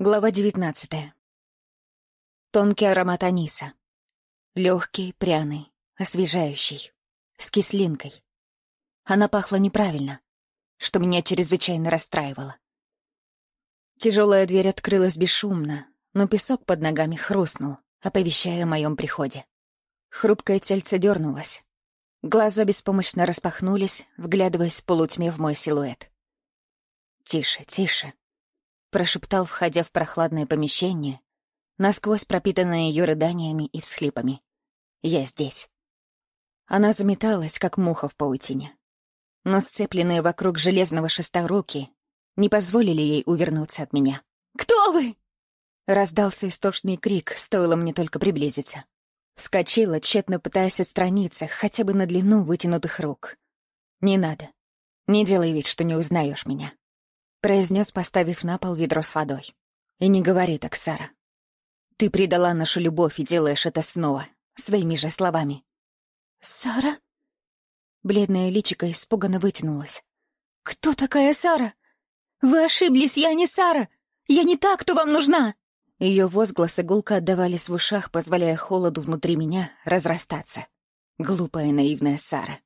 Глава девятнадцатая. Тонкий аромат аниса. Легкий, пряный, освежающий. С кислинкой. Она пахла неправильно, что меня чрезвычайно расстраивало. Тяжелая дверь открылась бесшумно, но песок под ногами хрустнул, оповещая о моем приходе. Хрупкое тельце дернулось. Глаза беспомощно распахнулись, вглядываясь в полутьме в мой силуэт. «Тише, тише», прошептал, входя в прохладное помещение, насквозь пропитанное ее рыданиями и всхлипами. «Я здесь». Она заметалась, как муха в паутине. Но сцепленные вокруг железного шеста руки не позволили ей увернуться от меня. «Кто вы?» Раздался истошный крик, стоило мне только приблизиться. Вскочила, тщетно пытаясь отстраниться, хотя бы на длину вытянутых рук. «Не надо. Не делай вид, что не узнаешь меня. — произнес, поставив на пол ведро с водой. «И не говори так, Сара. Ты предала нашу любовь и делаешь это снова, своими же словами». «Сара?» Бледное личико испуганно вытянулось. «Кто такая Сара? Вы ошиблись, я не Сара! Я не та, кто вам нужна!» Ее возгласы гулко отдавались в ушах, позволяя холоду внутри меня разрастаться. Глупая наивная Сара.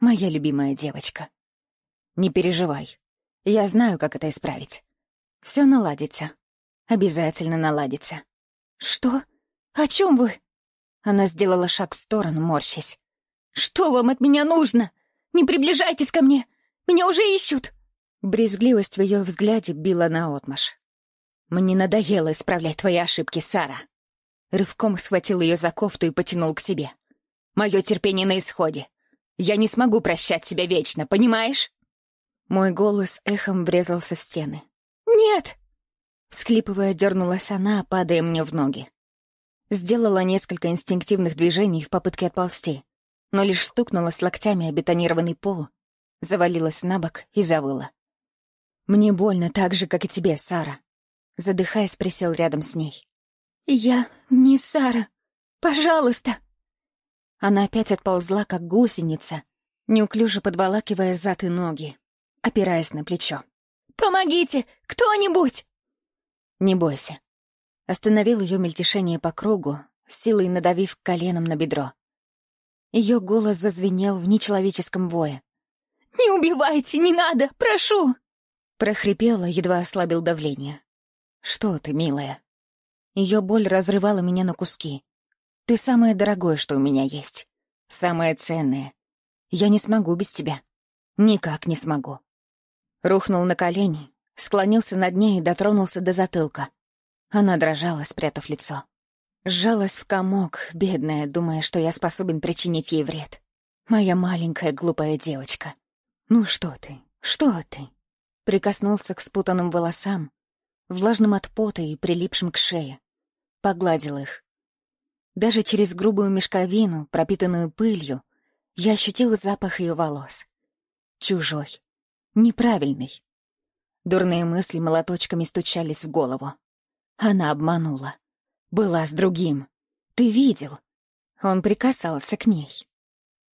Моя любимая девочка. Не переживай. Я знаю, как это исправить. Все наладится. Обязательно наладится. Что? О чем вы? Она сделала шаг в сторону, морщась. Что вам от меня нужно? Не приближайтесь ко мне. Меня уже ищут. Брезгливость в ее взгляде била наотмашь. «Мне надоело исправлять твои ошибки, Сара». Рывком схватил ее за кофту и потянул к себе. «Мое терпение на исходе. Я не смогу прощать себя вечно, понимаешь?» Мой голос эхом врезался в стены. «Нет!» Схлипывая, дернулась она, падая мне в ноги. Сделала несколько инстинктивных движений в попытке отползти, но лишь стукнулась локтями о бетонированный пол, завалилась на бок и завыла. «Мне больно так же, как и тебе, Сара», задыхаясь, присел рядом с ней. «Я не Сара. Пожалуйста!» Она опять отползла, как гусеница, неуклюже подволакивая зад и ноги опираясь на плечо. «Помогите! Кто-нибудь!» «Не бойся». Остановил ее мельтешение по кругу, силой надавив коленом на бедро. Ее голос зазвенел в нечеловеческом вое. «Не убивайте, не надо, прошу!» Прохрипела, едва ослабил давление. «Что ты, милая?» Ее боль разрывала меня на куски. «Ты самое дорогое, что у меня есть. Самое ценное. Я не смогу без тебя. Никак не смогу». Рухнул на колени, склонился над ней и дотронулся до затылка. Она дрожала, спрятав лицо. Сжалась в комок, бедная, думая, что я способен причинить ей вред. Моя маленькая глупая девочка. «Ну что ты? Что ты?» Прикоснулся к спутанным волосам, влажным от пота и прилипшим к шее. Погладил их. Даже через грубую мешковину, пропитанную пылью, я ощутил запах ее волос. Чужой, неправильный. Дурные мысли молоточками стучались в голову. Она обманула. Была с другим. Ты видел? Он прикасался к ней.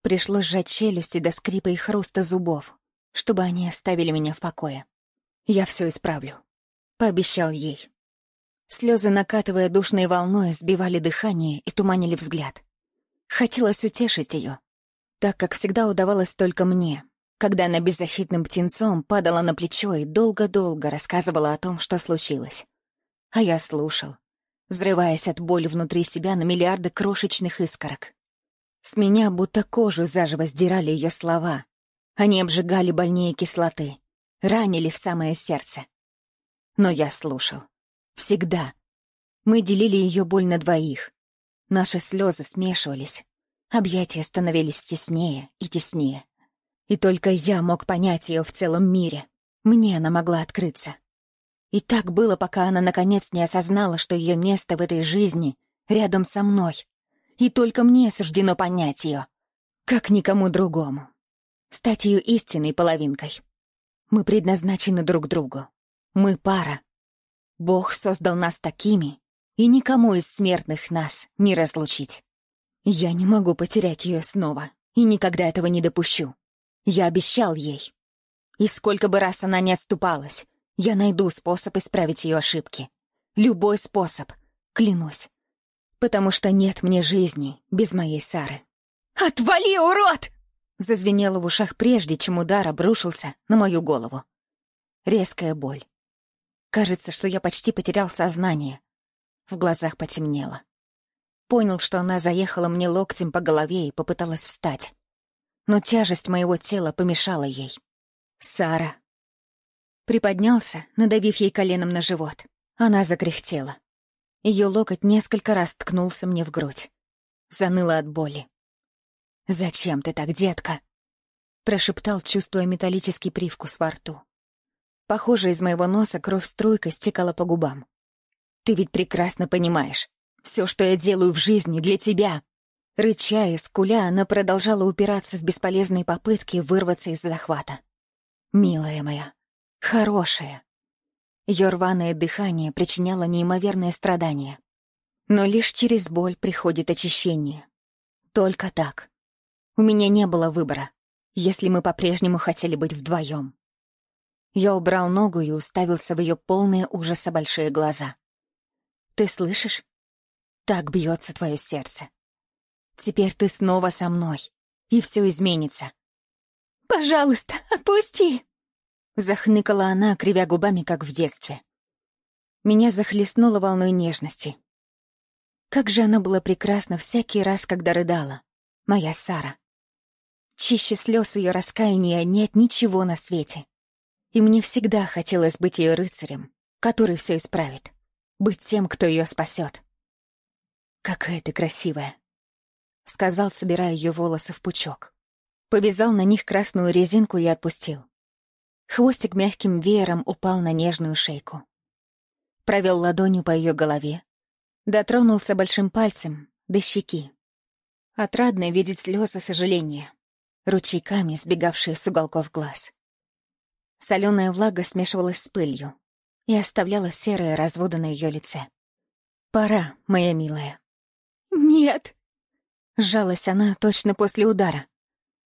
Пришлось сжать челюсти до скрипа и хруста зубов, чтобы они оставили меня в покое. Я все исправлю. Пообещал ей. Слезы, накатывая душной волной, сбивали дыхание и туманили взгляд. Хотелось утешить ее, так как всегда удавалось только мне, когда она беззащитным птенцом падала на плечо и долго-долго рассказывала о том, что случилось. А я слушал, взрываясь от боли внутри себя на миллиарды крошечных искорок. С меня будто кожу заживо сдирали ее слова. Они обжигали больнее кислоты, ранили в самое сердце. Но я слушал. Всегда. Мы делили ее боль на двоих. Наши слезы смешивались. Объятия становились теснее и теснее. И только я мог понять ее в целом мире. Мне она могла открыться. И так было, пока она наконец не осознала, что ее место в этой жизни рядом со мной. И только мне суждено понять ее, как никому другому. Стать ее истинной половинкой. Мы предназначены друг другу. Мы пара. Бог создал нас такими, и никому из смертных нас не разлучить. Я не могу потерять ее снова, и никогда этого не допущу. Я обещал ей. И сколько бы раз она не отступалась, я найду способ исправить ее ошибки. Любой способ, клянусь. Потому что нет мне жизни без моей Сары. «Отвали, урод!» Зазвенело в ушах прежде, чем удар обрушился на мою голову. Резкая боль. Кажется, что я почти потерял сознание. В глазах потемнело. Понял, что она заехала мне локтем по голове и попыталась встать. Но тяжесть моего тела помешала ей. «Сара!» Приподнялся, надавив ей коленом на живот. Она закряхтела. Ее локоть несколько раз ткнулся мне в грудь. Заныла от боли. «Зачем ты так, детка?» Прошептал, чувствуя металлический привкус во рту. Похоже, из моего носа кровь струйкой стекала по губам. «Ты ведь прекрасно понимаешь. Все, что я делаю в жизни, для тебя». Рыча и скуля, она продолжала упираться в бесполезные попытки вырваться из захвата. «Милая моя, хорошая». Ее рваное дыхание причиняло неимоверное страдание. Но лишь через боль приходит очищение. Только так. У меня не было выбора, если мы по-прежнему хотели быть вдвоем. Я убрал ногу и уставился в ее полные ужаса большие глаза. «Ты слышишь? Так бьется твое сердце. Теперь ты снова со мной, и все изменится». «Пожалуйста, отпусти!» Захныкала она, кривя губами, как в детстве. Меня захлестнуло волной нежности. Как же она была прекрасна всякий раз, когда рыдала. Моя Сара. Чище слез ее раскаяния нет ничего на свете. И мне всегда хотелось быть ее рыцарем, который все исправит. Быть тем, кто ее спасет. «Какая ты красивая!» — сказал, собирая ее волосы в пучок. Повязал на них красную резинку и отпустил. Хвостик мягким веером упал на нежную шейку. Провел ладонью по ее голове. Дотронулся большим пальцем до щеки. Отрадно видеть слезы сожаления, ручейками сбегавшие с уголков глаз. Соленая влага смешивалась с пылью и оставляла серые разводы на ее лице. «Пора, моя милая». «Нет!» — сжалась она точно после удара.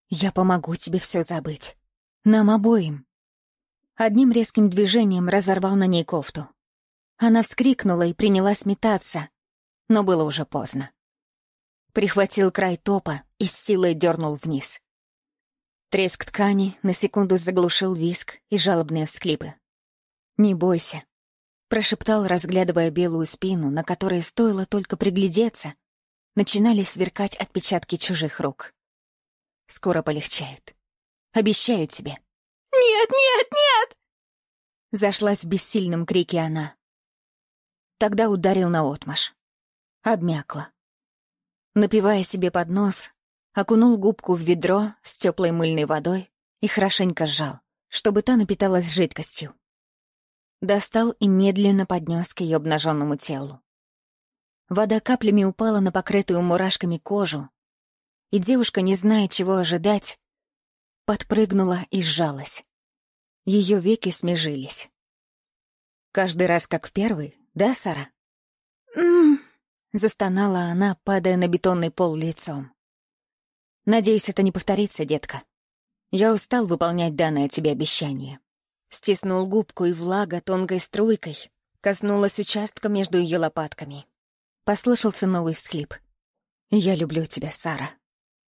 «Я помогу тебе все забыть. Нам обоим». Одним резким движением разорвал на ней кофту. Она вскрикнула и принялась метаться, но было уже поздно. Прихватил край топа и с силой дернул вниз. Треск ткани на секунду заглушил виск и жалобные всклипы. «Не бойся», — прошептал, разглядывая белую спину, на которой стоило только приглядеться, начинали сверкать отпечатки чужих рук. «Скоро полегчают. Обещаю тебе». «Нет, нет, нет!» Зашлась в бессильном крике она. Тогда ударил наотмашь. Обмякла. Напивая себе под нос, окунул губку в ведро с теплой мыльной водой и хорошенько сжал, чтобы та напиталась жидкостью. Достал и медленно поднес к ее обнаженному телу. Вода каплями упала на покрытую мурашками кожу, и девушка, не зная, чего ожидать, подпрыгнула и сжалась. Ее веки смежились. «Каждый раз как в первый, да, Сара?» «М-м-м», застонала она, падая на бетонный пол лицом. Надеюсь, это не повторится, детка. Я устал выполнять данное тебе обещание. Стиснул губку, и влага тонкой струйкой коснулась участка между ее лопатками. Послышался новый всхлип. «Я люблю тебя, Сара.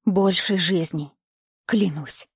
Больше жизни. Клянусь».